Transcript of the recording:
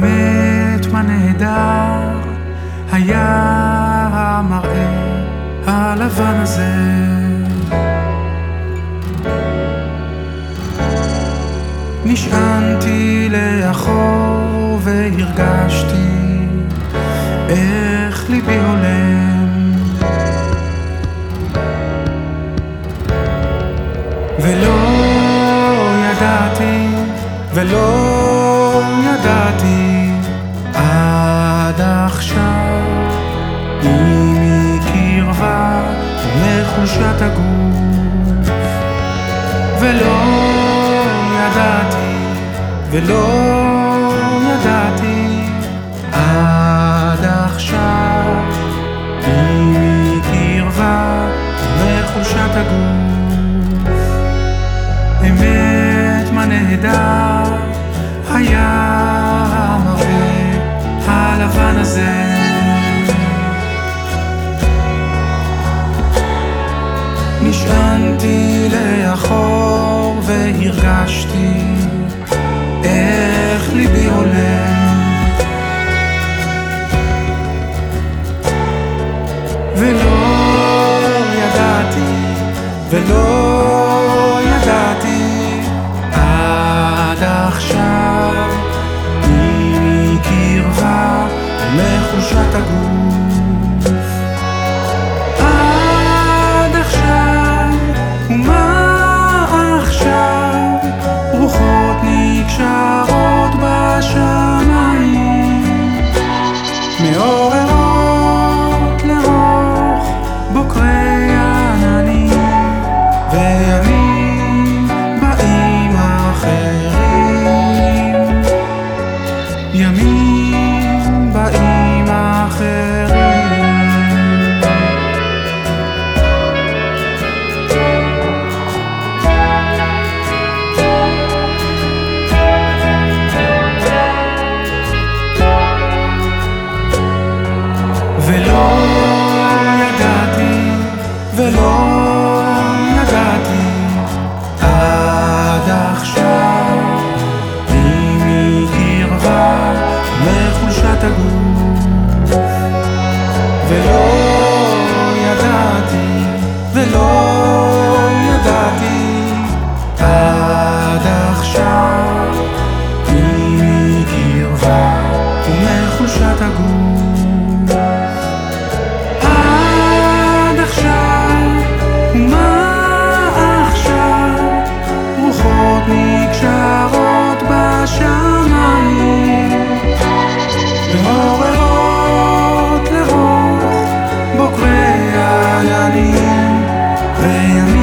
באמת מה נהדר היה המראה הלבן הזה. נשענתי לאחור והרגשתי איך ליבי הולם ולא ידעתי ולא ידעתי מחולשת הגוף ולא ידעתי ולא ידעתי עד עכשיו. היא קרבה הגוף אמת מה נהדר והרגשתי איך ליבי עולה. ולא ידעתי ולא ידעתי עד עכשיו היא קרבה מחושת הגוף money, pay me.